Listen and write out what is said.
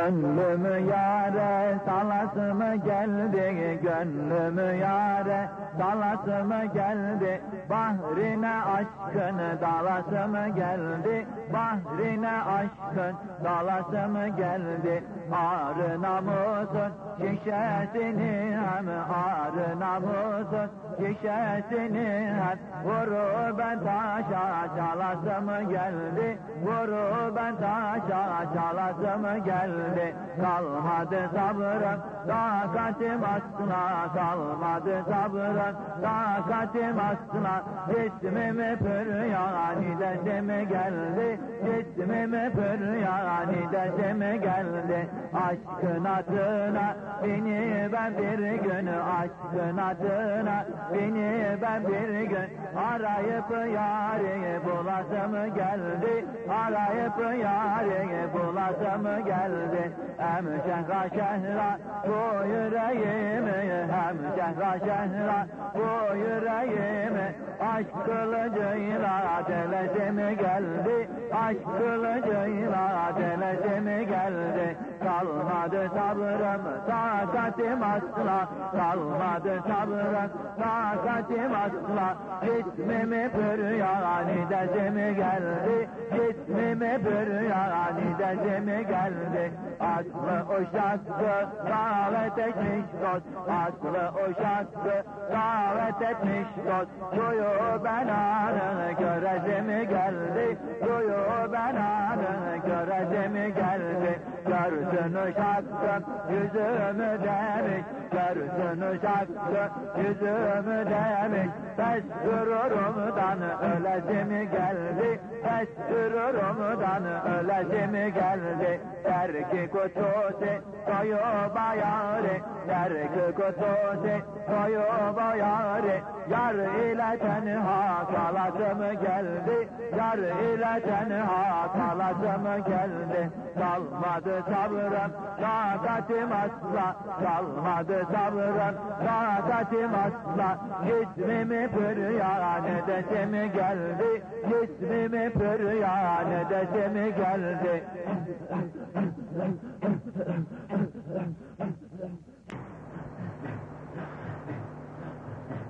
Gönlümü yare salası mı geldi Gönlümü yare salası mı geldi. Bahrine aşkın dalası mı geldi. Bahrine aşkın dalası mı geldi. Ağrı namusun şişesini hem ağrı namusun şişesini hem Vuru ben taşa çalası mı geldi. Vuru ben taşa çalası mı geldi Kalmadı sabrım takatim asla Kalmadı sabrım takatim asla Cismimi püryan idesime geldi? Cismimi püryan idesime geldi? Aşkın adına beni ben bir gün Aşkın adına beni ben bir gün Arayıp yari bulasım geldi. Arayıp yari bulasım geldi Hem şehra şehra bu yüreğimi Hem şehra şehra bu yüreğimi Aşk kılıcıyla delesimi geldi Aşk kılıcıyla delesimi geldi Kalmadı sabrım takatim asla. Kalmadı sabrım takatim asla. Cismimi püryan idesimi geldi. Cismimi püryan idesimi geldi. Aslı uşaktı davet etmiş dost. Aslı uşaktı davet etmiş dost. Duyu ben anı göresimi geldi. Duyu ben anı göresimi geldi Görsün uşaktım yüzümü demiş Görsün uşaktım yüzümü demiş Pes gururumdan ölesimi geldi. Pes gururumdan ölesimi geldi. Der ki kutusi koyu bayarı. Der ki kutusi koyu bayarı. Yar ile tenha kalasım geldi. Yar ile tenha kalasım geldi. Kalmadı sabrım takatim asla Kalmadı sabrım takatim asla Cismimi püryan edesimi geldi. Cismimi püryan edesimi geldi